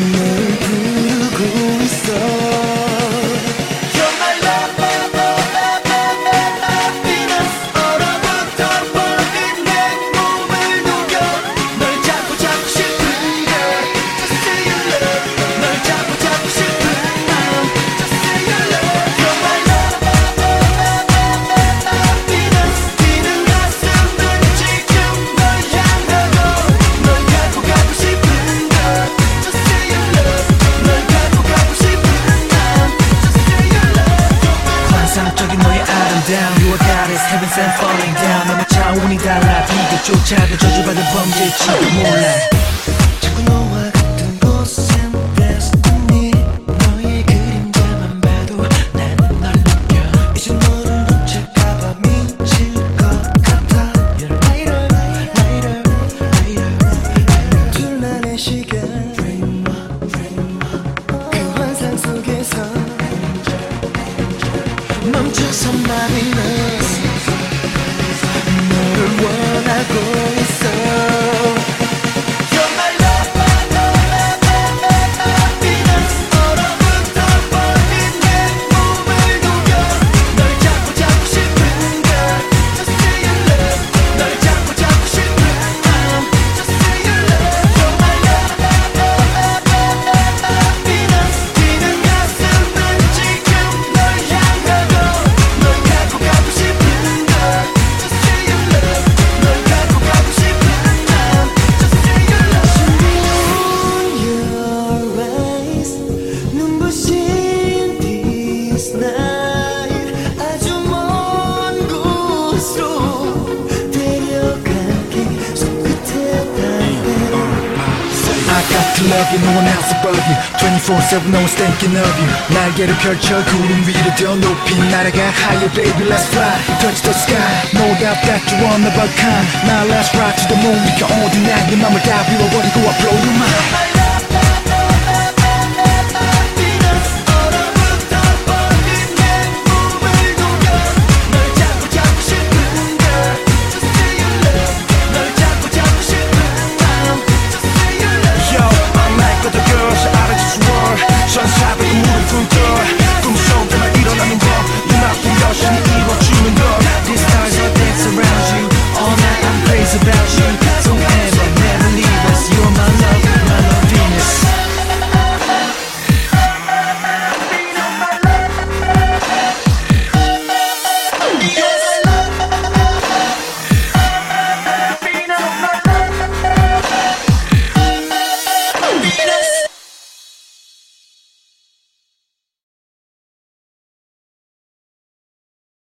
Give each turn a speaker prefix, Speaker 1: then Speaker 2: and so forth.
Speaker 1: 널 부르고 있어. down. You
Speaker 2: a goddess, heaven sent falling down. I'm a child when he died alive, 네가 쫓아가 저주받은 범죄
Speaker 1: 지금
Speaker 2: 몰라 to love you. No one else above you. 24-7 no one's thinking of you. 날개를 펼쳐 구름 위로 더 높이. 날아가 higher baby let's fly. Touch the sky. No doubt that you're one of a kind. Now let's ride to the moon. we can all do that 네 맘을 다 비워버리고 I blow your mind